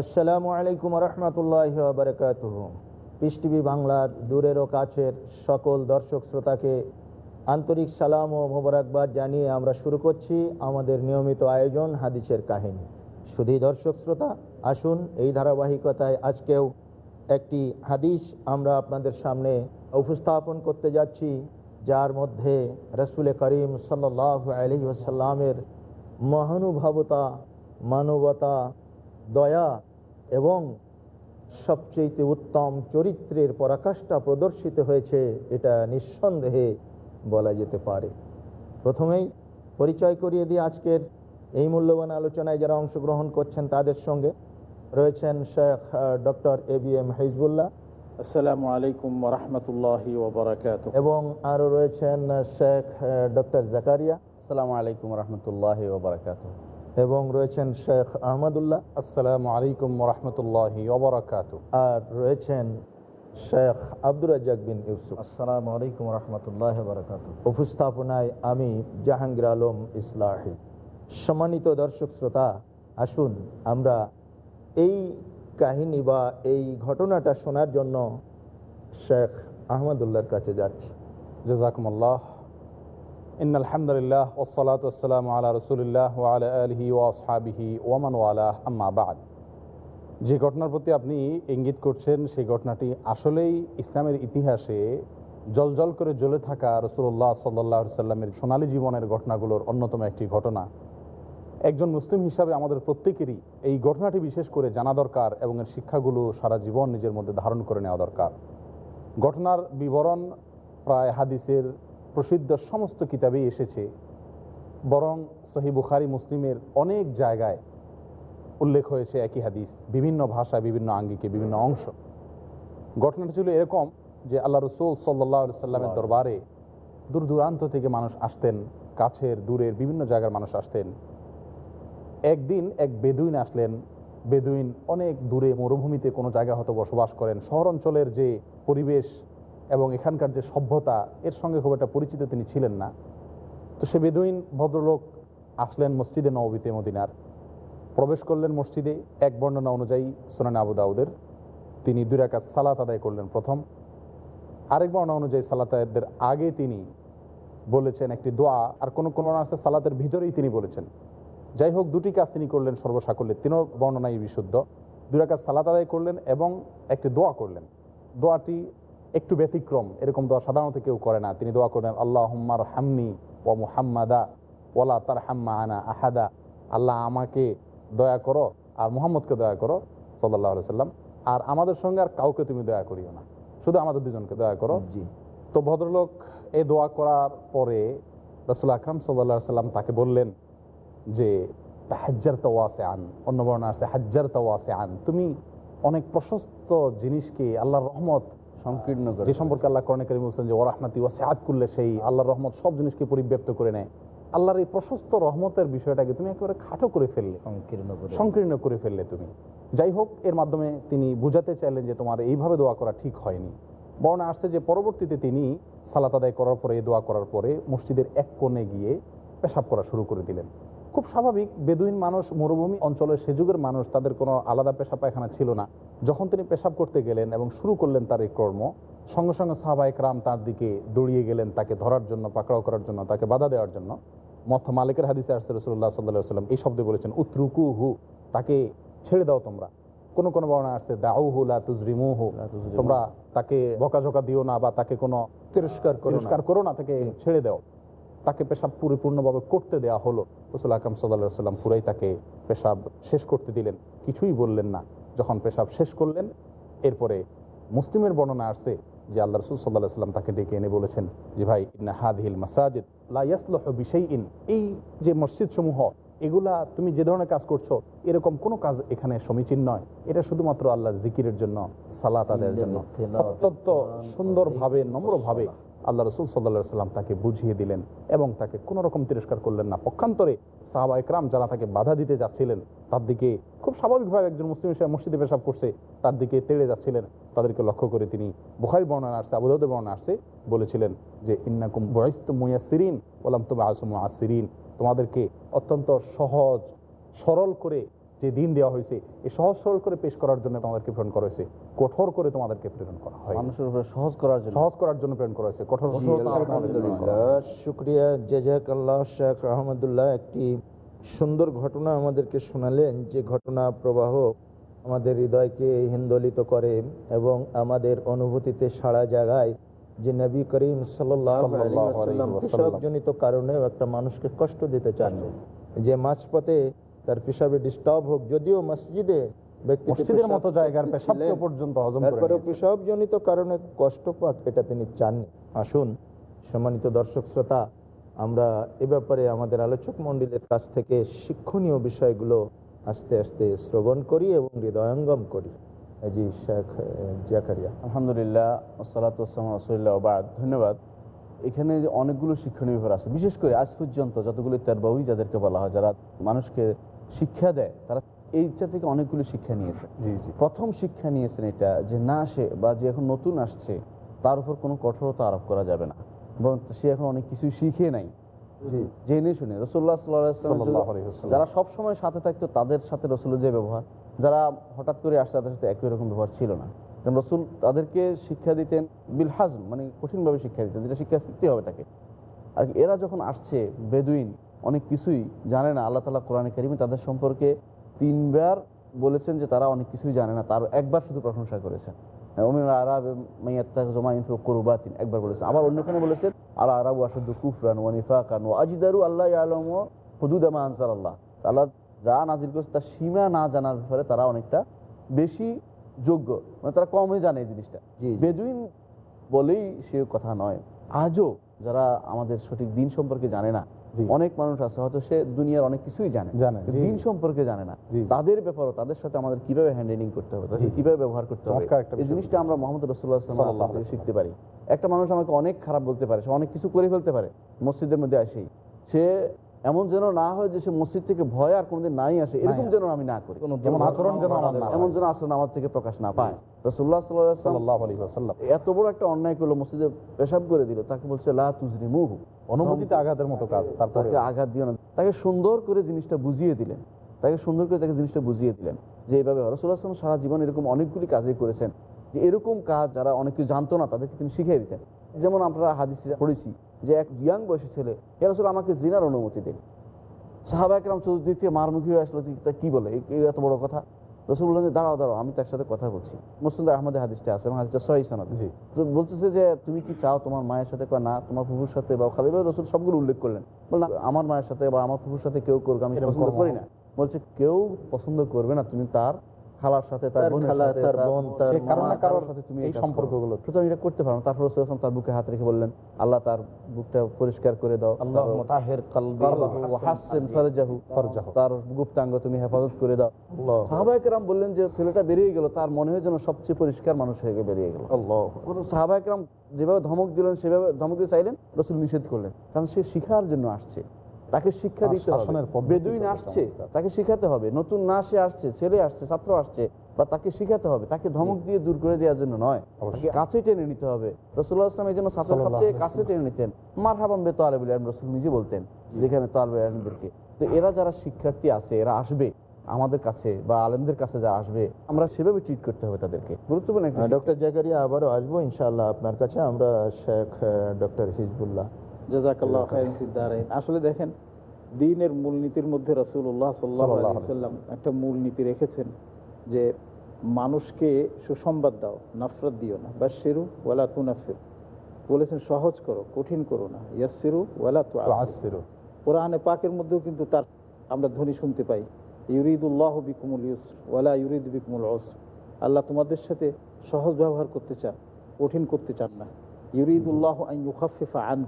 আসসালামু আলাইকুম রহমতুল্লাহ বারকাত piece TV বাংলার দূরের ও কাছের সকল দর্শক শ্রোতাকে আন্তরিক সালাম ও মোবারকবাদ জানিয়ে আমরা শুরু করছি আমাদের নিয়মিত আয়োজন হাদিসের কাহিনী। শুধু দর্শক শ্রোতা, আসুন এই ধারাবাহিকতায় আজকেও একটি হাদিস আমরা আপনাদের সামনে উপস্থাপন করতে যাচ্ছি, যার মধ্যে রসুল করিম সাল্লাহ আলহি আসাল্লামের মহানুভবতা, মানবতা, দয়া এবং সবচেয়ে উত্তম চরিত্রের পরাকাষ্ঠা প্রদর্শিত হয়েছে এটা নিঃসন্দেহে বলা যেতে পারে। প্রথমেই পরিচয় করিয়ে দিয়ে আজকের এই মূল্যবান আলোচনায় যারা অংশগ্রহণ করছেন তাদের সঙ্গে। রয়েছেন Sheikh doctor A B M Hizbullah. আসসালামু আলাইকুম রহমতুল্লাহি এবং আরও রয়েছেন শেখ ডক্টর জাকারিয়া। আসসালামু আলাইকুম রহমতুল্লাহ ওবরাকাত এবং রয়েছেন শেখ আহমদুল্লাহ। আসসালামু আলাইকুম রহমতুল্লাহি ওবরাকাত আর রয়েছেন শেখ আব্দুর রাজ্জাক বিন ইউসুফ। আসসালামু আলাইকুম রহমতুল্লাহ বারকাত উপস্থাপনায় আমি জাহাঙ্গীর আলম ইসলাহি। সম্মানিত দর্শক শ্রোতা আসুন আমরা এই কাহিনী বা এই ঘটনাটা শোনার জন্য শেখ আহমদুল্লাহর কাছে যাচ্ছি। জাজাকুমুল্লাহ। ইন আলহামদুলিল্লাহ ওসলাত ওসালাম আলা রসুলিল্লাহ ওয়ালা আলহি ওয়াসহাবিহি ওয়ামান ওয়ালা আম্মা বাদ যে ঘটনার প্রতি আপনি ইঙ্গিত করছেন, সেই ঘটনাটি আসলেই ইসলামের ইতিহাসে জলজল করে জ্বলে থাকা রসুল্লাহ সাল্লাহ সাল্লামের সোনালী জীবনের ঘটনাগুলোর অন্যতম একটি ঘটনা। একজন মুসলিম হিসাবে আমাদের প্রত্যেকেরই এই ঘটনাটি বিশেষ করে জানা দরকার এবং এর শিক্ষাগুলো সারা জীবন নিজের মধ্যে ধারণ করে নেওয়া দরকার। ঘটনার বিবরণ প্রায় হাদিসের প্রসিদ্ধ সমস্ত কিতাবেই এসেছে। বরং সহি বুখারি মুসলিমের অনেক জায়গায় উল্লেখ হয়েছে একই হাদিস বিভিন্ন ভাষায় বিভিন্ন আঙ্গিকে বিভিন্ন অংশ। ঘটনাটা ছিল এরকম যে আল্লাহ রসুল সাল্লাহ সাল্লামের দরবারে দূর দূরান্ত থেকে মানুষ আসতেন কাছের দূরের বিভিন্ন জায়গার মানুষ আসতেন। একদিন এক বেদুইন আসলেন। বেদুইন অনেক দূরে মরুভূমিতে কোনো জায়গা হয়তো বসবাস করেন। শহর অঞ্চলের যে পরিবেশ এবং এখানকার যে সভ্যতা, এর সঙ্গে খুব একটা পরিচিত তিনি ছিলেন না। তো সে বেদুইন ভদ্রলোক আসলেন মসজিদে নবীতে মদিনার। প্রবেশ করলেন মসজিদে, এক বর্ণনা অনুযায়ী সোনান আবু দাউদের। তিনি দুই রাকাত সালাত আদায় করলেন প্রথম। আরেক বর্ণনা অনুযায়ী সালাতের আগে তিনি বলেছেন একটি দোয়া, আর কোনো কোনো আছে সালাতের ভিতরেই তিনি বলেছেন। যাই হোক, দুটি কাজ তিনি করলেন সর্বসাকল্যে, তিনও বর্ণনাই বিশুদ্ধ। দুই দুরাকাত সালাত আদায় করলেন এবং একটি দোয়া করলেন। দোয়াটি একটু ব্যতিক্রম এরকম দোয়া সাধারণত কেউ করে না। তিনি দোয়া করলেন আল্লাহ হুম্মার হামনি ও মুহাম্মাদা ওলা তার হাম্মা আনা আহাদা। আল্লাহ আমাকে দয়া করো আর মুহাম্মদকে দয়া করো সাল্লাহ সাল্লাম আর আমাদের সঙ্গে আর কাউকে তুমি দয়া করিও না। শুধু আমাদের দুজনকে দয়া করো। জি। তো ভদ্রলোক এই দোয়া করার পরে রসুল আকরাম সাল্লা সাল্লাম তাকে বললেন যে হাজ্জার তাওয়াসে আন অন্য বর্ণা আছে হাজ্জার তাওয়াসে আন তুমি অনেক প্রশস্ত জিনিসকে আল্লাহর রহমত সংকীর্ণ করে যে সম্পর্কে আল্লাহ করণে করিম বলছেন যে ওরাহমাতি ওয়াসে আত করলে সেই আল্লাহর রহমত সব জিনিসকে পরিব্যাপ্ত করে নেয়। আল্লাহর এই প্রশস্ত রহমতের বিষয়টাকে তুমি একেবারে খাটো করে ফেললে সংকীর্ণ করে। ফেললে তুমি। যাই হোক এর মাধ্যমে তিনি বুঝাতে চাইলেন যে তোমার এইভাবে দোয়া করা ঠিক হয়নি। বর্ণা আসছে যে পরবর্তীতে তিনি সালাত আদায় করার পরে দোয়া করার পরে মসজিদের এক কোণে গিয়ে পেশাব করা শুরু করে দিলেন। খুব স্বাভাবিক বেদুইন মানুষ মরুভূমি অঞ্চলের সে যুগের মানুষ তাদের কোনো আলাদা পেশা পায়খানা ছিল না। যখন তিনি পেশাব করতে গেলেন এবং শুরু করলেন তার এই কর্ম সঙ্গে সঙ্গে সাহাবা রাম তার দিকে দৌড়িয়ে গেলেন তাকে ধরার জন্য পাকড়াও করার জন্য তাকে বাধা দেওয়ার জন্য। মথ মালিকের হাদিসে আসছে রসুল্লাহ সাল্লাহ সাল্লাম এই শব্দে বলেছেন উত্রুকু হু তাকে ছেড়ে দাও তোমরা। কোনো কোন বর্ণা আসছে দাউহু লা তুজরিমুহু তোমরা তাকে বকাঝকা দিও না বা তাকে কোনো তিরস্কার করো তিরস্কার করো না তাকে ছেড়ে দাও। তাকে পেশাব পরিপূর্ণভাবে করতে দেওয়া হলো। রসুল আকরম সাল্লাহ সাল্লাম পুরাই তাকে পেশাব শেষ করতে দিলেন। কিছুই বললেন না। যখন পেশাব শেষ করলেন এরপরে মুসলিমের বর্ণনা আসছে যে আল্লাহ রসুল সাল্লাহ সাল্লাম তাকে ডেকে এনে বলেছেন যে ভাই ইন্না হাদিল মাসাজিদ লাইয়াসলহ বিশেই ইন এই যে মসজিদ সমূহ এগুলা তুমি যে ধরনের কাজ করছ এরকম কোনো কাজ এখানে সমীচীন নয়। এটা শুধুমাত্র আল্লাহর জিকিরের জন্য সালাত আদায়ের জন্য। অত্যন্ত সুন্দরভাবে নম্রভাবে আল্লাহ রসুল সাল্লা সাল্লাম তাকে বুঝিয়ে দিলেন এবং তাকে কোনো রকম তিরস্কার করলেন না। পক্ষান্তরে সাহাবা একরাম যারা তাকে বাধা দিতে যাচ্ছিলেন, তার দিকে খুব স্বাভাবিকভাবে একজন মুসলিম হিসেবে মসজিদে পেশাব করছে, তার দিকে তেড়ে যাচ্ছিলেন। তাদেরকে লক্ষ্য করে তিনি বুখারি বর্ণনা আসছে আবুদাউদের বর্ণনা আসছে, বলেছিলেন যে, ইন্নাকুম বয়স্ত মুয়াসিরিন বললাম তুমি আসম আসিরিন তোমাদেরকে অত্যন্ত সহজ, সরল করে যে দিন দেওয়া হয়েছে এই সহজ সরল করে পেশ করার জন্য তোমাদেরকে প্রেরণ করা হয়েছে। কঠোর করে তোমাদেরকে প্রেরণ করা হয়। মানুষের উপরে সহজ করার জন্য। সহজ করার জন্য প্রেরণ করা হয়েছে। কঠোর শুক্রিয়া জেজাক আল্লাহ শেখ আহমদুল্লাহ। একটি সুন্দর ঘটনা আমাদেরকে শোনালেন। যে ঘটনা প্রবাহ আমাদের হৃদয়কে হিন্দোলিত করে এবং আমাদের অনুভূতিতে সারা জায়গায় যে নবী করিম সাল্লাহ সাল্লাল্লাহু আলাইহি ওয়াসাল্লাম। পেশাবজনিত কারণেও একটা মানুষকে কষ্ট দিতে চান যে মাঝপথে তার পেশাবে ডিস্টার্ব হোক যদিও মসজিদে মসজিদের মতো জায়গার পেশাবকে পর্যন্ত হজম তারপরে পেশাবজনিত কারণে কষ্ট পাক এটা তিনি চাননি। আসুন সম্মানিত দর্শক শ্রোতা আমরা এ ব্যাপারে আমাদের আলোচক মণ্ডলীর কাছ থেকে শিক্ষণীয় বিষয়গুলো আস্তে আস্তে শ্রবণ করি এবং হৃদয়ঙ্গম করি। জি শেখ জাকারিয়া আলহামদুলিল্লাহ সালাত রসুল্লাহ বাদ। ধন্যবাদ। এখানে যে অনেকগুলো শিক্ষণীয় ব্যাপার আছে। বিশেষ করে আজ পর্যন্ত যতগুলো তেরবাউই যাদেরকে বলা হয় যারা মানুষকে শিক্ষা দেয় তারা এইটা থেকে অনেকগুলো শিক্ষা নিয়েছে। জি জি। প্রথম শিক্ষা নিয়েছেন এটা যে না আসে বা যে এখন নতুন আসছে তার উপর কোনো কঠোরতা আরোপ করা যাবে না। এবং সে এখন অনেক কিছুই শিখে নাই। জেনে শুনে রসুল্লাহ আলাইহি যারা সব সময় সাথে থাকতো তাদের সাথে রসুলের যে ব্যবহার যারা হঠাৎ করে আসছে তাদের সাথে একই রকম ব্যবহার ছিল না। রসুল তাদেরকে শিক্ষা দিতেন বিল হাজম মানে কঠিনভাবে শিক্ষা দিতেন যেটা শিক্ষা শিখতে হবে তাকে। আর এরা যখন আসছে বেদুইন অনেক কিছুই জানে না। আল্লাহ তালা কোরআনে কারিমে তাদের সম্পর্কে তিনবার বলেছেন যে তারা অনেক কিছুই জানে না। তার একবার শুধু প্রশংসা করেছেন। অমিন আরব জমাইন করুবাতিন একবার বলেছেন। আবার অন্যখানে বলেছেন আল্লাহ আরব আসাদু কুফরান ও আজিদারু আল্লাহ আলম ও হুদুদামা আনসার আল্লাহ। আল্লাহ যা নাজিল করেছে তার সীমা না জানার ব্যাপারে তারা অনেকটা বেশি যোগ্য। মানে তারা কমই জানে এই জিনিসটা। বেদুইন বলেই সে কথা নয়। আজও যারা আমাদের সঠিক দিন সম্পর্কে জানে না। অনেক মানুষ আছে হয়তো সে দুনিয়ার অনেক কিছুই জানে জানে, দিন সম্পর্কে জানে না। তাদের ব্যাপারও তাদের সাথে আমাদের কীভাবে হ্যান্ডেলিং করতে হবে তাদের কীভাবে ব্যবহার করতে হবে এই জিনিসটা আমরা মোহাম্মদ রসুল্লাহ শিখতে পারি। একটা মানুষ আমাকে অনেক খারাপ বলতে পারে সে অনেক কিছু করে ফেলতে পারে মসজিদের মধ্যে আসেই। সে এমন যেন না হয় যে সে মসজিদ থেকে ভয় আর কোনোদিন নাই আসে এরকম যেন আমি না করি। এমন যেন আসলে আমার থেকে প্রকাশ না পায়। রসুল্লাহ আলাইহি এত বড় একটা অন্যায় করল মসজিদে পেশাব করে দিল তাকে বলছে লা তুজরি মুহু অনুভূতিতে আঘাতের মতো কাজ তারপরে তাকে আঘাত দিও না। তাকে সুন্দর করে জিনিসটা বুঝিয়ে দিলেন। তাকে সুন্দর করে তাকে জিনিসটা বুঝিয়ে দিলেন যে এইভাবে রসুল্লাহ সারা জীবন এরকম অনেকগুলি কাজই করেছেন যে এরকম কাজ যারা অনেক কিছু জানতো না তাদেরকে তিনি শিখিয়ে দিতেন। যেমন আমরা হাদিস পড়েছি যে এক ইয়াং বয়সী ছেলে এ রসুল আমাকে জিনার অনুমতি দিন সাহাবা একরাম চতুর্দিক থেকে মারমুখী হয়ে আসলো তা কি বলে? এত বড় কথা? রসুল বললেন যে দাঁড়াও দাঁড়াও আমি তার সাথে কথা বলছি। মুসলিম আহমদের হাদিসটা আছে এবং হাদিসটা সহি সনদ। জি। তো বলতেছে যে তুমি কি চাও তোমার মায়ের সাথে না? তোমার ফুফুর সাথে বা খালি রসুল সবগুলো উল্লেখ করলেন। বল না আমার মায়ের সাথে বা আমার ফুফুর সাথে কেউ করবে আমি পছন্দ করি না। বলছে কেউ পছন্দ করবে না তুমি তার খালার সাথে তার খালা, সাথে তার বোন, তার সে কারও মা, না কারোর সাথে তুমি এই। সম্পর্কগুলো। সুতরাং এটা করতে পারো তারপর রসুল তার বুকে হাত রেখে বললেন আল্লাহ তার বুকটা পরিষ্কার করে দাও আল্লাহ তাহের কালবি তার হাসছেন ফরজাহু ফরজাহু। তার গুপ্তাঙ্গ তুমি হেফাজত করে দাও। আল্লাহ সাহাবাহাম বললেন যে ছেলেটা বেরিয়ে গেল তার মনে হয় যেন সবচেয়ে পরিষ্কার মানুষ হয়ে বেরিয়ে গেল। আল্লাহ সাহাবাহাম যেভাবে ধমক দিলেন সেভাবে ধমক দিয়ে চাইলেন রসুল নিষেধ করলেন। কারণ সে শিখার জন্য আসছে। তাকে শিক্ষা দিতে হবে। বেদুইন আসছে তাকে শিখাতে হবে। নতুন না সে আসছে ছেলে আসছে ছাত্র আসছে বা তাকে শিখাতে হবে। তাকে ধমক দিয়ে দূর করে দেওয়ার জন্য নয় তাকে কাছে টেনে নিতে হবে। রসুল্লাহ আসলাম এই জন্য সাল্লাল্লাহু সবচেয়ে কাছে টেনে নিতেন। মার হাবাম বে তোয়ালে বলে রসুল নিজে বলতেন যেখানে তোয়ালে আলমদেরকে তো এরা যারা শিক্ষার্থী আছে এরা আসবে আমাদের কাছে বা আলেমদের কাছে যা আসবে আমরা সেভাবে ট্রিট করতে হবে তাদেরকে। গুরুত্বপূর্ণ ডক্টর জাকারিয়া আবারও আসব ইনশাআল্লাহ আপনার কাছে। আমরা শেখ ডক্টর হিজবুল্লাহ। জাজাকাল্লাহ আসলে দেখেন দিনের মূলনীতির মধ্যে আলাইহি সাল্লাম একটা মূলনীতি রেখেছেন যে মানুষকে সুসংবাদ দাও নাফরত দিও না। বা সেরু ওয়ালা তুনাফির। বলেছেন সহজ করো কঠিন করো না। ইয়াসিরু ওয়ালা তু আসিরু কোরআনে পাকের মধ্যেও কিন্তু তার আমরা ধ্বনি শুনতে পাই ইউরিদুল্লাহ বিকুমুল ইউসর ওয়ালা ইউরিদ বিকুমুল অসর আল্লাহ তোমাদের সাথে সহজ ব্যবহার করতে চান কঠিন করতে চান না। ইউরিদুল্লাহ আইন ইউখাফিফা আন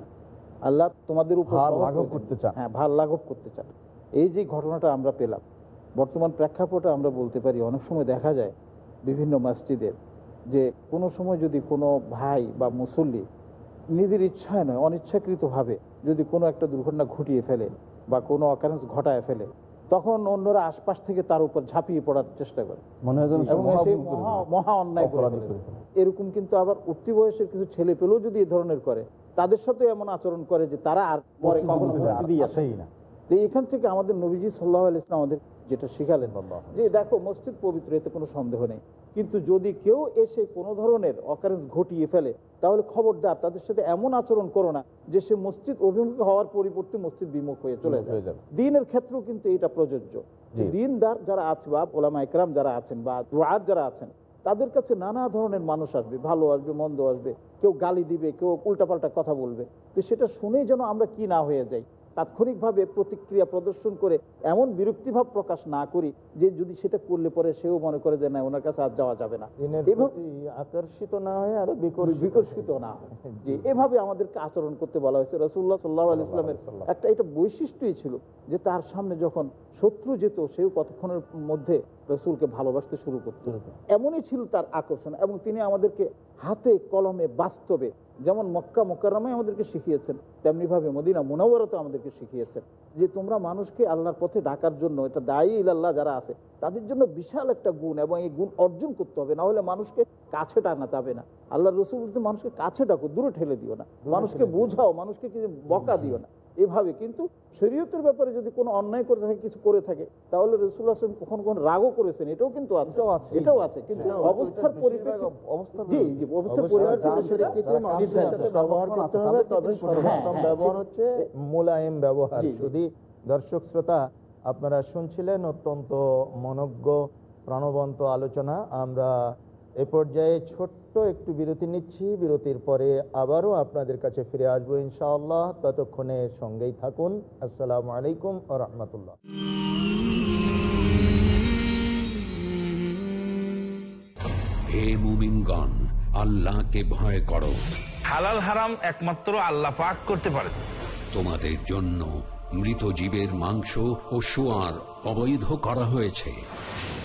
আল্লাহ তোমাদের উপর লাঘব করতে। চান। হ্যাঁ ভার লাঘব করতে চান এই যে ঘটনাটা আমরা পেলাম বর্তমান প্রেক্ষাপটে আমরা বলতে পারি অনেক সময় দেখা যায় বিভিন্ন মসজিদের যে কোনো সময় যদি কোনো ভাই বা মুসল্লি নিজের ইচ্ছায় নয় অনিচ্ছাকৃতভাবে যদি কোনো একটা দুর্ঘটনা ঘটিয়ে ফেলে বা কোনো অকারেন্স ঘটায় ফেলে তখন অন্যরা আশপাশ থেকে তার উপর ঝাঁপিয়ে পড়ার চেষ্টা করে মনে হয় মহা অন্যায় করে। এরকম কিন্তু আবার উঠতি বয়সের কিছু ছেলে পেলেও যদি এ ধরনের করে তাদের সাথে এমন আচরণ করে যে তারা আর পরে কখনো না, আসেই না। তো এখান থেকে আমাদের নবীজি সাল্লাহ ইসলাম আমাদের যেটা শিখালেন যে দেখো মসজিদ পবিত্র এতে কোনো সন্দেহ নেই। কিন্তু যদি কেউ এসে কোনো ধরনের অকারেন্স ঘটিয়ে ফেলে তাহলে খবরদার তাদের সাথে এমন আচরণ করো না যে সে মসজিদ অভিমুখী হওয়ার পরিবর্তে মসজিদ বিমুখ হয়ে চলে যায়। যাবে। দিনের ক্ষেত্রেও কিন্তু এটা প্রযোজ্য। দিনদার যারা আছে বা ওলামা একরাম যারা আছেন বা দোয়াত যারা আছেন তাদের কাছে নানা ধরনের মানুষ আসবে, ভালো আসবে, মন্দ আসবে, কেউ গালি দিবে, কেউ উল্টাপাল্টা কথা বলবে। তো সেটা শুনেই যেন আমরা কি না হয়ে যাই। তাৎক্ষণিকভাবে প্রতিক্রিয়া প্রদর্শন করে এমন বিরক্তিভাব প্রকাশ না করি যে যদি সেটা করলে পরে সেও মনে করে যে না ওনার কাছে আর যাওয়া যাবে না। আকর্ষিত না হয় আরও বিকর্ষিত। না হয়। যে এভাবে আমাদেরকে আচরণ করতে বলা হয়েছে। রসুল্লাহ সাল্লাহ আলি ইসলামের একটা এটা বৈশিষ্ট্যই ছিল যে তার সামনে যখন শত্রু যেত সেও কতক্ষণের মধ্যে রসুলকে ভালোবাসতে শুরু করত। এমনই ছিল তার আকর্ষণ এবং তিনি আমাদেরকে হাতে কলমে বাস্তবে যেমন মক্কা মক্কারামাই আমাদেরকে শিখিয়েছেন তেমনিভাবে মদিনা মুনাওয়ারতে আমাদেরকে শিখিয়েছেন যে তোমরা মানুষকে আল্লাহর পথে ডাকার জন্য এটা দায়ী ইলাল্লাহ যারা আছে তাদের জন্য বিশাল একটা গুণ এবং এই গুণ অর্জন করতে হবে না হলে মানুষকে কাছে টানা যাবে না। আল্লাহ রসুল মানুষকে কাছে ডাকো দূরে ঠেলে দিও না। মানুষকে বোঝাও মানুষকে কিছু বকা দিও না। এভাবে কিন্তু শরীয়তের ব্যাপারে যদি কোনো অন্যায় করে থাকে কিছু করে থাকে তাহলে রসুল আসলাম কখন কখন রাগও করেছেন এটাও কিন্তু আছে এটাও আছে। কিন্তু অবস্থার পরিপ্রেক্ষিতে অবস্থার জি জি অবস্থার পরিপ্রেক্ষিতে যারা সেটা- শরীয়তে যারা মানুষের সাথে ব্যবহার করতে হবে তবে তিনি করে হ্যাঁ, সর্বোত্তম হ্যাঁ, ব্যবহার হচ্ছে মোলায়েম ব্যবহার। যদি দর্শক শ্রোতা আপনারা শুনছিলেন অত্যন্ত মনজ্ঞ প্রাণবন্ত আলোচনা আমরা এ পর্যায়ে ছোট্ট একটু বিরতি নিচ্ছি। বিরতির পরে আবারও আপনাদের কাছে ফিরে আসব ইনশাআল্লাহ। ততক্ষণে সঙ্গেই থাকুন। আসসালামু আলাইকুম ও রহমতুল্লাহ। হে মুমিনগণ আল্লাহকে ভয় করো। হালাল হারাম একমাত্র আল্লাহ পাক করতে পারেন তোমাদের জন্য মৃত জীবের মাংস ও সোয়ার অবৈধ করা হয়েছে।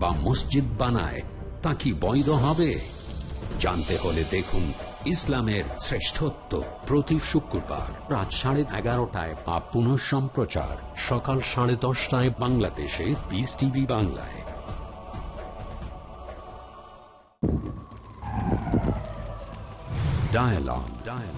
বা মসজিদ বানায়, তা কি বৈধ হবে জানতে হলে দেখুন ইসলামের শ্রেষ্ঠত্ব প্রতি শুক্রবার রাত সাড়ে এগারোটায় বা পুনঃ সম্প্রচার সকাল সাড়ে দশটায় বাংলাদেশে বিস টিভি বাংলায় Dialogue. Dialogue.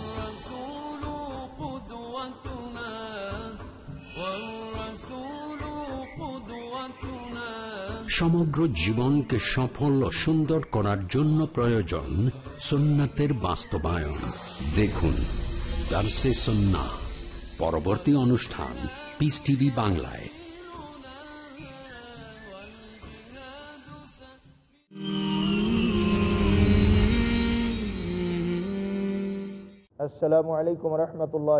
সমগ্র জীবনকে সফল ও সুন্দর করার জন্য প্রয়োজন সুন্নাতের বাস্তবায়ন। দেখুন সন্না পরবর্তী অনুষ্ঠান পিস টিভি বাংলায়। আসসালামু আলাইকুম রহমতুল্লাহ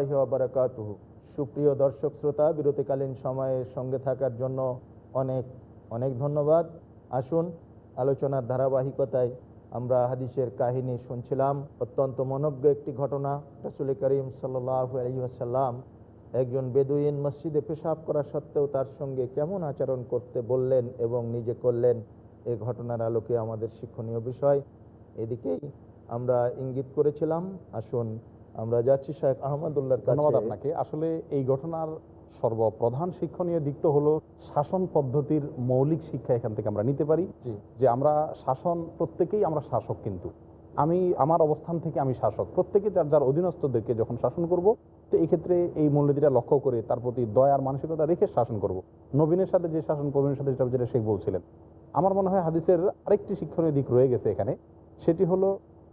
সুপ্রিয় দর্শক শ্রোতা, বিরতিকালীন সময়ে সঙ্গে থাকার জন্য অনেক অনেক ধন্যবাদ। আসুন, আলোচনার ধারাবাহিকতায় আমরা হাদিসের কাহিনী শুনছিলাম। অত্যন্ত মনজ্ঞ একটি ঘটনা, রসুল করিম সাল্লাহ একজন বেদুইন মসজিদে পেশাব করা সত্ত্বেও তার সঙ্গে কেমন আচরণ করতে বললেন এবং নিজে করলেন, এ ঘটনার আলোকে আমাদের শিক্ষণীয় বিষয়। এদিকেই আমরা ইঙ্গিত করেছিলাম। আসুন, আমরা যাচ্ছি শেখ আহমদুল্লাহর কাছে। আপনাকে। আসলে এই ঘটনার সর্বপ্রধান শিক্ষণীয় দিক তো হলো শাসন পদ্ধতির মৌলিক শিক্ষা এখান থেকে আমরা নিতে পারি। যে আমরা শাসন প্রত্যেকেই আমরা শাসক কিন্তু। আমি আমার অবস্থান থেকে আমি শাসক। প্রত্যেকে যার যার অধীনস্থদেরকে যখন শাসন করব তো এই ক্ষেত্রে এই মূল্যদিটা লক্ষ্য করে তার প্রতি দয়ার মানসিকতা রেখে শাসন করব। নবীনের সাথে যে শাসন প্রবীণের সাথে যেটা যেটা শেখ বলছিলেন। আমার মনে হয় হাদিসের আরেকটি শিক্ষণীয় দিক রয়ে গেছে এখানে। সেটি হলো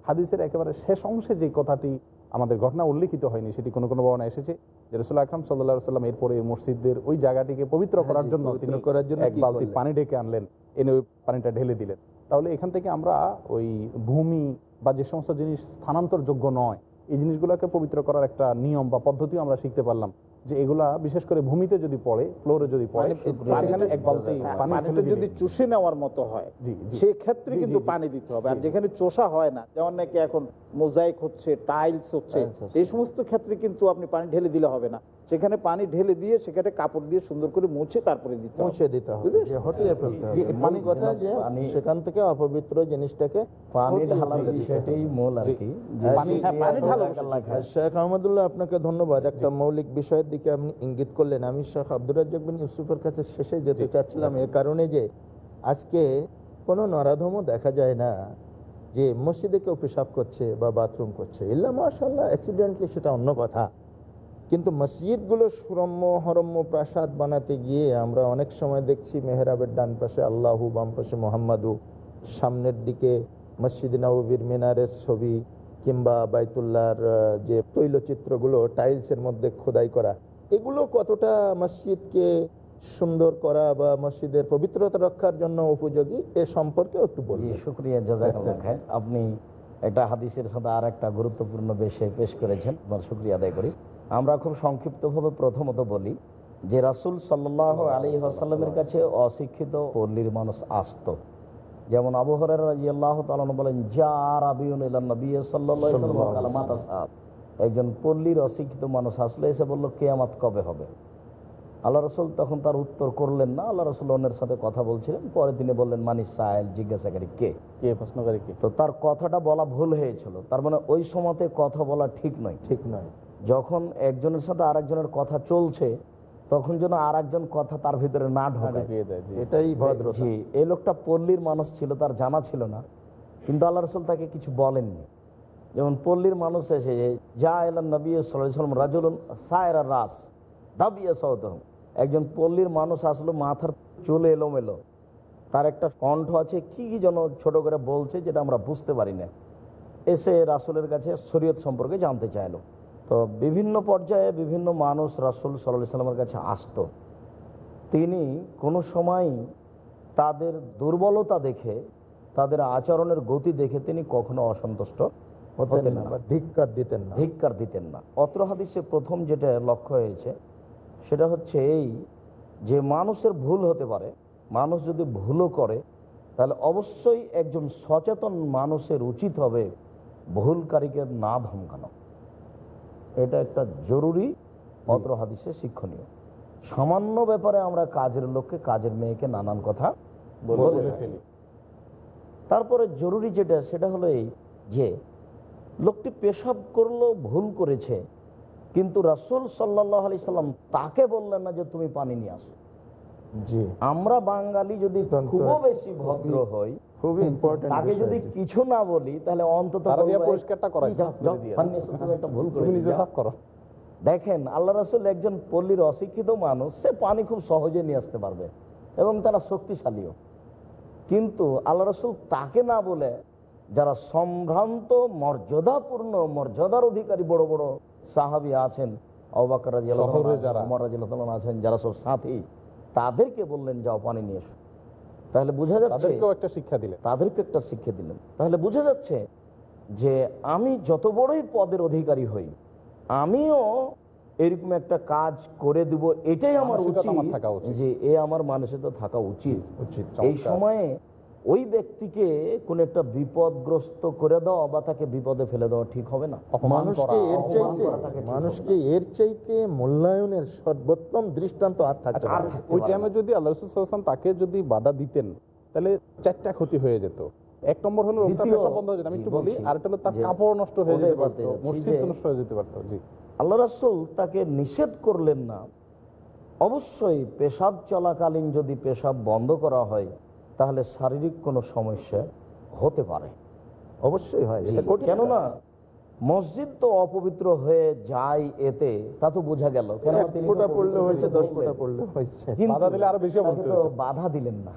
হাদিসের একেবারে শেষ অংশে যে কথাটি আমাদের ঘটনা উল্লেখিত হয়নি সেটি কোনো কোনো বর্ণা এসেছে। যে রসুল আকরাম সাল্লা সাল্লাম এরপরে মসজিদের ওই জায়গাটিকে পবিত্র করার জন্য হ্যাঁ, তিনি করার জন্য এক বালতি পানি ডেকে আনলেন এনে ওই পানিটা ঢেলে দিলেন। তাহলে এখান থেকে আমরা ওই ভূমি বা যে সমস্ত জিনিস স্থানান্তরযোগ্য নয় এই জিনিসগুলোকে পবিত্র করার একটা নিয়ম বা পদ্ধতিও আমরা শিখতে পারলাম। যে এগুলা বিশেষ করে ভূমিতে যদি পড়ে ফ্লোরে যদি পড়ে সেখানে এক বালতি পানি পানিটা ফেলে যদি চুষে নেওয়ার মতো হয় জি, ক্ষেত্রে সেক্ষেত্রে কিন্তু। পানি দিতে হবে। আর যেখানে চোষা হয় না যেমন নাকি এখন মোজাইক হচ্ছে টাইলস হচ্ছে। এই সমস্ত ক্ষেত্রে কিন্তু আপনি পানি ঢেলে দিলে হবে না। সেখানে পানি ঢেলে দিয়ে সেখানে কাপড় দিয়ে সুন্দর করে মুছে তারপরে দিতে মুছে দিতে হবে যে হটিয়ে ফেলতে হবে। মানে কথা যে সেখান থেকে অপবিত্র জিনিসটাকে পানি। বিষয়টাই মূল আর কি। হ্যাঁ, শেখ আহমদুল্লাহ আপনাকে ধন্যবাদ। একটা মৌলিক বিষয়ের দিকে আপনি ইঙ্গিত করলেন। আমি শেখ আব্দুর রাজ্জাক বিন ইউসুফের কাছে শেষে যেতে চাচ্ছিলাম এ কারণে যে আজকে কোনো নরাধমও দেখা যায় না যে মসজিদে কেউ পেশাব করছে বা বাথরুম করছে। ইল্লা মাশাল্লাহ অ্যাক্সিডেন্টলি সেটা অন্য কথা। কিন্তু মসজিদগুলো সুরম্য হরম্য প্রাসাদ বানাতে গিয়ে আমরা অনেক সময় দেখছি মেহরাবের ডান পাশে আল্লাহু বাম পাশে মোহাম্মদু। সামনের দিকে মসজিদ নববীর মিনারের ছবি কিংবা বাইতুল্লার যে তৈলচিত্রগুলো টাইলসের মধ্যে খোদাই করা। এগুলো কতটা মসজিদকে সুন্দর করা বা মসজিদের পবিত্রতা রক্ষার জন্য উপযোগী এ সম্পর্কে একটু বলি শুক্রিয়া জাজাকাল্লাহ খায় আপনি একটা হাদিসের সাথে আর একটা গুরুত্বপূর্ণ বিষয় পেশ করেছেন। আপনার শুক্রিয়া আদায় করি। আমরা খুব সংক্ষিপ্তভাবে প্রথমত বলি যে রাসুল সাল্লাহ আলী আসাল্লামের কাছে অশিক্ষিত পল্লীর মানুষ আসত। যেমন আবহরের রাজিয়াল্লাহ তালন বলেন যা রাবিউন নবী একজন পল্লীর অশিক্ষিত মানুষ আসলে এসে বলল কেয়ামাত কবে হবে? আল্লাহ রসুল তখন তার উত্তর করলেন না। আল্লাহ রসুল অন্যের সাথে কথা বলছিলেন। পরে তিনি বললেন মানিস সাহেল জিজ্ঞাসাকারী কে? কে প্রশ্নকারী কে? তো তার কথাটা বলা ভুল হয়েছিল। তার মানে ওই সময়তে কথা বলা ঠিক নয়। ঠিক নয়। যখন একজনের সাথে আরেকজনের কথা চলছে তখন যেন আর একজন কথা তার ভিতরে না ঢুকিয়ে। এটাই ভদ্রতা। জি এই লোকটা পল্লীর মানুষ ছিল তার জানা ছিল না। কিন্তু আল্লাহ রসুল তাকে কিছু বলেননি। যেমন পল্লীর মানুষ এসে যা এলাম নবী সাল্লাম রাজুলুন সায়রা রাস দাবিয়া একজন পল্লীর মানুষ আসলো মাথার চুল এলোমেলো। তার একটা কণ্ঠ আছে কি কি যেন ছোট করে বলছে যেটা আমরা বুঝতে পারি না। এসে রাসুলের কাছে শরীয়ত সম্পর্কে জানতে চাইলো। তো বিভিন্ন পর্যায়ে বিভিন্ন মানুষ রাসুল সাল্লাহ সাল্লামের কাছে আসতো। তিনি কোনো সময় তাদের দুর্বলতা দেখে তাদের আচরণের গতি দেখে তিনি কখনো অসন্তুষ্ট হতেন না ধিক্কার দিতেন না। ধিক্কার দিতেন না। অত্র হাদিসে প্রথম যেটা লক্ষ্য হয়েছে সেটা হচ্ছে এই যে মানুষের ভুল হতে পারে মানুষ যদি ভুলও করে তাহলে অবশ্যই একজন সচেতন মানুষের উচিত হবে ভুলকারীকে না ধমকানো। এটা একটা জরুরি অত্র হাদিসে শিক্ষণীয়। সামান্য ব্যাপারে আমরা কাজের লোককে কাজের মেয়েকে নানান কথা বলে। তারপরে জরুরি যেটা সেটা হলো এই যে লোকটি পেশাব করল ভুল করেছে কিন্তু রাসুল সাল্লাহ আলি সাল্লাম তাকে বললেন না যে তুমি পানি নিয়ে আসো। জি। আমরা বাঙালি যদি খুব বেশি ভদ্র হই খুবই ইম্পর্টেন্ট তাকে যদি কিছু না বলি তাহলে অন্তত তারা দিয়ে বলব, "এই, পরিষ্কারটা তুমি একটা ভুল করেছ, নিজে সাফ করো। দেখেন আল্লাহ রাসুল একজন পল্লীর অশিক্ষিত মানুষ সে পানি খুব সহজে নিয়ে আসতে পারবে এবং তারা শক্তিশালীও। কিন্তু আল্লাহ রসুল তাকে না বলে যারা সম্ভ্রান্ত মর্যাদাপূর্ণ মর্যাদার অধিকারী বড় বড় সাহাবি আছেন অবাকর। আছেন যারা সব সাথী তাদেরকে বললেন যাও পানি নিয়ে এসো। তাহলে বোঝা যাচ্ছে তাদেরকেও একটা শিক্ষা দিলেন। তাদেরকে একটা শিক্ষা দিলেন। তাহলে বোঝা যাচ্ছে যে আমি যত বড়ই পদের অধিকারী হই আমিও এরকম একটা কাজ করে দিব এটাই আমার উচিত। যে এ আমার মানুষের তো থাকা উচিত। উচিত এই সময়ে ওই ব্যক্তিকে কোন একটা বিপদগ্রস্ত করে দেওয়া বা তাকে বিপদে ফেলে দেওয়া ঠিক হবে না। মানুষকে এর চাইতে মানুষকে এর চাইতে মূল্যায়নের সর্বোত্তম দৃষ্টান্ত আর থাকতে আচ্ছা। ওই টাইমে যদি আল্লাহ রসুলাম তাকে যদি বাধা দিতেন তাহলে চারটা ক্ষতি হয়ে যেত। এক নম্বর হলো বন্ধ হয়ে যেত। আমি একটু বলি বলছি হলো তার কাপড় নষ্ট হয়ে যেতে পারতো মসজিদ নষ্ট হয়ে যেতে পারতো জি। আল্লাহ রাসুল তাকে নিষেধ করলেন না। অবশ্যই পেশাব চলাকালীন যদি পেশাব বন্ধ করা হয় তাহলে শারীরিক কোনো সমস্যা হতে পারে। অবশ্যই হয় কেননা মসজিদ তো অপবিত্র হয়ে যায় এতে তা তো বোঝা গেল। বাধা দিলে আরও বেশি। বাধা দিলেন না।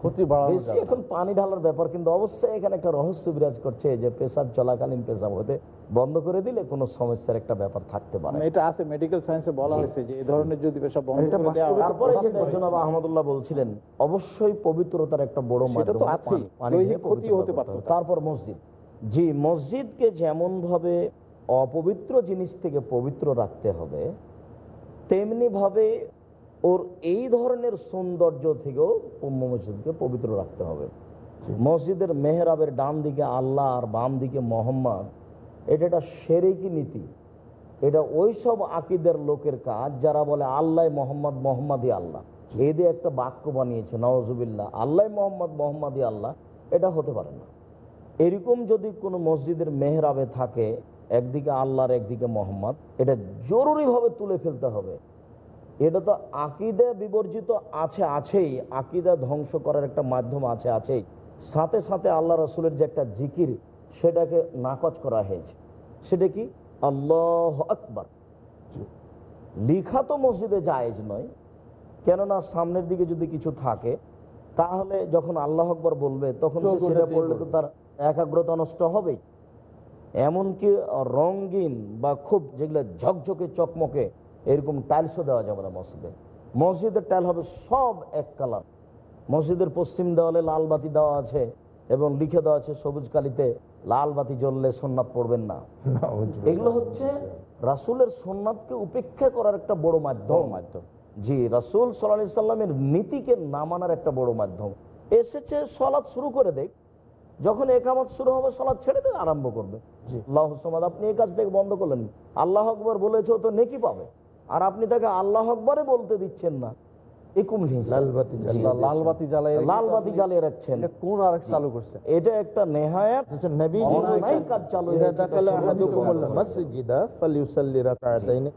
ক্ষতি বাড়ানো বেশি এখন পানি ঢালার ব্যাপার কিন্তু অবশ্যই এখানে একটা রহস্য বিরাজ করছে যে পেশাব চলাকালীন পেশাব হতে বন্ধ করে দিলে কোনো সমস্যার একটা ব্যাপার থাকতে পারে। মানে এটা আছে মেডিকেল সায়েন্সে বলা হয়েছে যে এই ধরনের যদি পেশাব বন্ধ করে দেওয়া হয়, তারপরে যেটা জনাব আহমদুল্লাহ বলছিলেন অবশ্যই পবিত্রতার একটা বড় মাধ্যম দিয়ে ক্ষতি হতে পারত। হবে। তারপর মসজিদ। জি মসজিদকে যেমন ভাবে অপবিত্র জিনিস থেকে পবিত্র রাখতে হবে তেমনি ভাবে ওর এই ধরনের সৌন্দর্য থেকেও মসজিদকে পবিত্র রাখতে হবে। মসজিদের মেহরাবের ডান দিকে আল্লাহ আর বাম দিকে মোহাম্মদ, এটা একটা সেরেকি নীতি। এটা ওই সব আকিদের লোকের কাজ যারা বলে, আল্লাহ মোহাম্মদ, মোহাম্মদই আল্লাহ। এই দিয়ে একটা বাক্য বানিয়েছে নওয়াজুবিল্লাহ আল্লাহ মোহাম্মদ, মোহাম্মদই আল্লাহ। এটা হতে পারে না। এরকম যদি কোনো মসজিদের মেহরাবে থাকে, একদিকে আল্লাহর, একদিকে মোহাম্মদ, এটা জরুরিভাবে তুলে ফেলতে হবে। এটা তো আকিদা বিবর্জিত আছে আছেই। আকিদা ধ্বংস করার একটা মাধ্যম আছে আছেই। সাথে সাথে আল্লাহ রসুলের যে একটা জিকির সেটাকে নাকচ করা হয়েছে। সেটা কি? আল্লাহ আকবার। লিখা তো মসজিদে জায়েজ নয় কেননা সামনের দিকে যদি কিছু থাকে তাহলে যখন আল্লাহ আকবর বলবে তখন সে সেটা পড়লে তো তার একাগ্রতা নষ্ট হবেই। এমনকি রঙিন বা খুব যেগুলো ঝকঝকে চকমকে এরকম টাইলসও দেওয়া যাবে না মসজিদে। মসজিদের টাইল হবে সব এক কালার। মসজিদের পশ্চিম দেওয়ালে লাল বাতি দেওয়া আছে এবং লিখে দেওয়া আছে সবুজ কালিতে লাল বাতি জ্বললে সোননাথ পড়বেন না। এগুলো হচ্ছে রাসুলের সোননাথকে উপেক্ষা করার একটা বড় মাধ্যম। মাধ্যম। জি রাসুল সাল্লাহ সাল্লামের নীতিকে না মানার একটা বড় মাধ্যম। এসেছে সলাৎ শুরু করে দেখ। যখন একামত শুরু হবে সলাৎ ছেড়ে দিয়ে আরম্ভ করবে। আল্লাহ আপনি এই কাজ থেকে বন্ধ করলেন। আল্লাহ আকবর বলেছে ও তো নেকি পাবে। আর আপনি তাকে আল্লাহ আকবরে বলতে দিচ্ছেন না। এটা কোন একটা নেহায়াত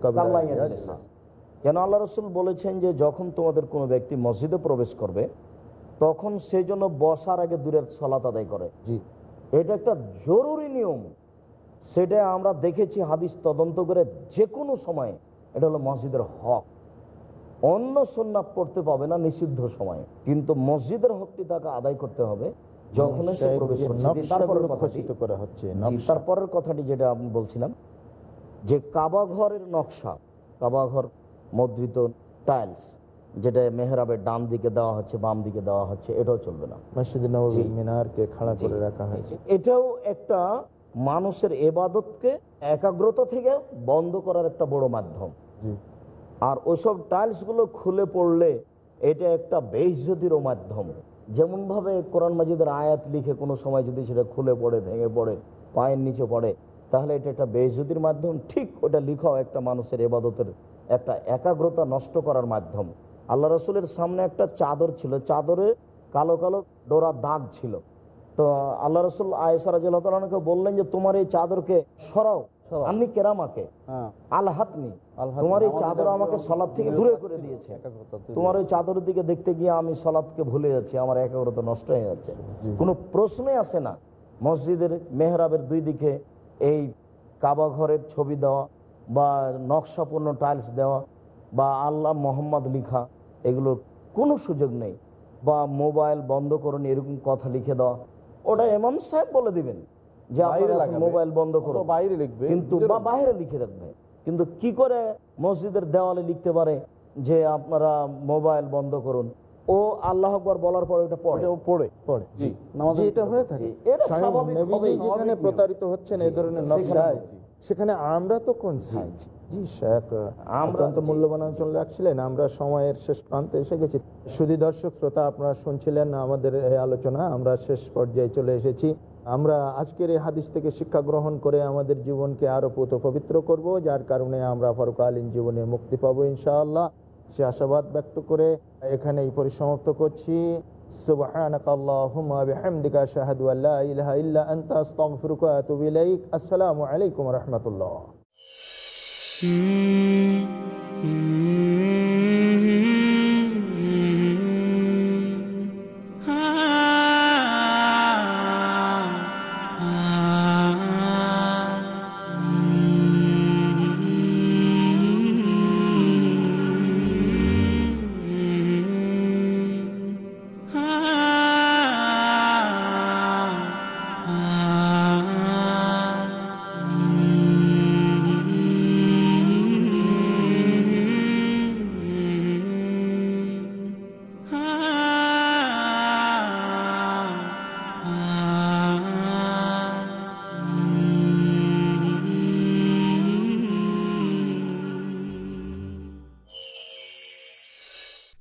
আল্লাহ। কেন রসুল বলেছেন যে যখন তোমাদের কোনো ব্যক্তি মসজিদে প্রবেশ করবে তখন সেই জন্য বসার আগে দূরের সলাত আদায় করে। এটা একটা জরুরি নিয়ম। সেটা আমরা দেখেছি হাদিস তদন্ত করে যে কোনো সময়। এটা হলো মসজিদের হক। অন্য সন্ন্যাত পড়তে পাবে না নিষিদ্ধ সময়ে। কিন্তু মসজিদের হকটি তাকে আদায় করতে হবে যখন তারপরের কথাটি হচ্ছে জি, তারপরের কথাটি যেটা আমি বলছিলাম যে কাবা ঘরের নকশা কাবা ঘর মুদ্রিত টাইলস যেটা মেহরাবের ডান দিকে দেওয়া হচ্ছে বাম দিকে দেওয়া হচ্ছে এটাও চলবে না। মসজিদ নববীর মিনারকে খাড়া করে রাখা হয়েছে। এটাও একটা মানুষের এবাদতকে একাগ্রতা থেকে বন্ধ করার একটা বড় মাধ্যম। জি। আর ওসব টাইলসগুলো খুলে পড়লে এটা একটা বেইজ্জতিরও মাধ্যম। যেমনভাবে কোরআন মাজিদের আয়াত লিখে কোনো সময় যদি সেটা খুলে পড়ে ভেঙে পড়ে পায়ের নিচে পড়ে তাহলে এটা একটা বেইজ্জতির মাধ্যম। ঠিক ওটা লিখাও একটা মানুষের এবাদতের একটা একাগ্রতা নষ্ট করার মাধ্যম। আল্লাহ রসুলের সামনে একটা চাদর ছিল। চাদরে কালো কালো ডোরা দাগ ছিল। তো আল্লাহ রসুল আয়সারাজকে বললেন যে তোমার এই চাদরকে সরাও। আপনি কেরামাকে হ্যাঁ। আল তোমার এই চাদর আমাকে সলাদ থেকে দূরে করে দিয়েছে। তোমার ওই চাদরের দিকে দেখতে গিয়ে আমি সলাদকে ভুলে যাচ্ছি আমার একাগ্রতা নষ্ট হয়ে যাচ্ছে। কোনো প্রশ্নই আসে না। মসজিদের মেহরাবের দুই দিকে এই কাবা ঘরের ছবি দেওয়া বা নকশাপূর্ণ টাইলস দেওয়া বা আল্লাহ মোহাম্মদ লিখা এগুলোর কোনো সুযোগ নেই। বা মোবাইল বন্ধ করুন এরকম কথা লিখে দেওয়া। ওটা এমাম সাহেব বলে দিবেন যে। মোবাইল বন্ধ করুন। অথবা বাইরে লিখবে। কিন্তু বা বাইরে লিখে রাখবে। কিন্তু কি করে মসজিদের দেওয়ালে লিখতে পারে যে আপনারা মোবাইল বন্ধ করুন? ও আল্লাহ আকবর বলার পরে ওটা পড়ে। পড়ে। পড়ে। জি এটা হয়ে থাকে। এটা স্বাভাবিক যেখানে প্রতারিত হচ্ছেন এই ধরনের সেখানে নকশায় সেখানে আমরা তো কোন সাইজ জি শেখ আমরা- অত্যন্ত জি। মূল্যবান অঞ্চল রাখছিলেন আমরা সময়ের শেষ প্রান্তে এসে গেছি সুধী দর্শক শ্রোতা আপনারা শুনছিলেন আমাদের এই আলোচনা আমরা শেষ পর্যায়ে চলে এসেছি আমরা আজকের এই হাদিস থেকে শিক্ষা গ্রহণ করে আমাদের জীবনকে আরো পুত পবিত্র করব যার কারণে আমরা ফরকালীন জীবনে মুক্তি পাবো ইনশাআল্লাহ সে আশাবাদ ব্যক্ত করে এখানে এই পরিসমাপ্ত করছি سبحانك اللهم وبحمدك أشهد أن لا إله إلا أنت أستغفرك وأتوب إليك السلام عليكم ورحمة الله Hmm.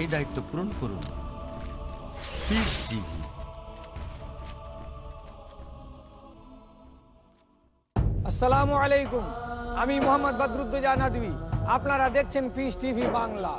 এই দায়িত্ব পূরণ করুন। পিস টিভি আসসালামু আলাইকুম। আমি মোহাম্মদ বদরুদ্দোজা আপনারা দেখছেন পিস টিভি বাংলা।